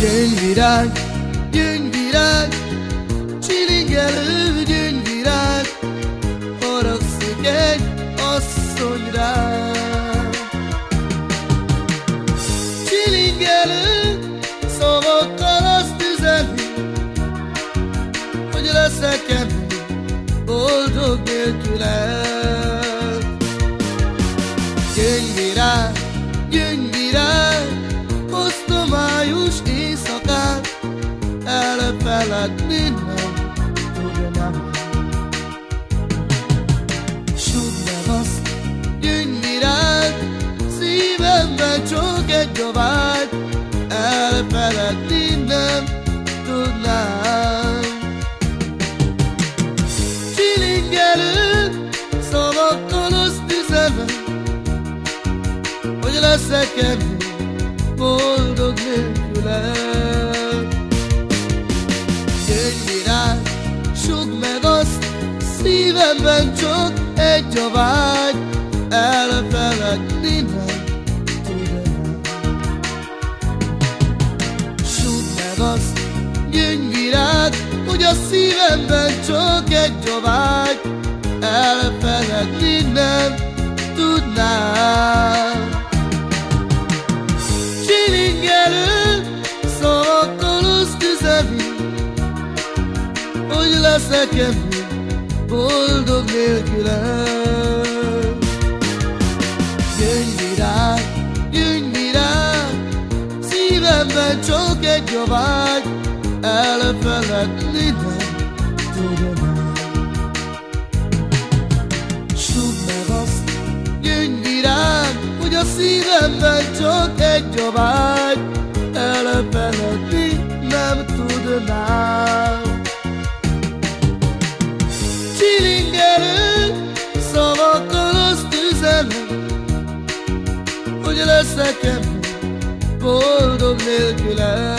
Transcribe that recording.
Gyöngyvirág, gyöngyvirág, csilingelő gyöngyvirág, haragszik egy asszony rám. Csilingelő szavakkal azt üzeni, hogy leszek-e boldog nélkülem. Gyöngyvirág, gyöngyvirág, minden tudomány. Sud meg azt, gyöngyvirág, szívemben csak egy a vágy, elfeledni nem tudnám. Csilingelő szavakkal azt üzenem, hogy leszek-e boldog nélkülem. Gyöngyvirág, sug meg azt, szívemben csak egy a vágy, elfeledni nem tudom. Sug meg azt, gyöngyvirág, hogy a szívemben csak egy a vágy, elfeledni nem tudnám. Hogy leszek-e boldog nélkülem. Gyöngyvirág, gyöngyvirág, szívemben csak egy a vágy, elfeledni nem tudom. Sud meg azt, gyöngyvirág, hogy a szívemben csak egy a üzenem, hogy leszek-e boldog nélkülem.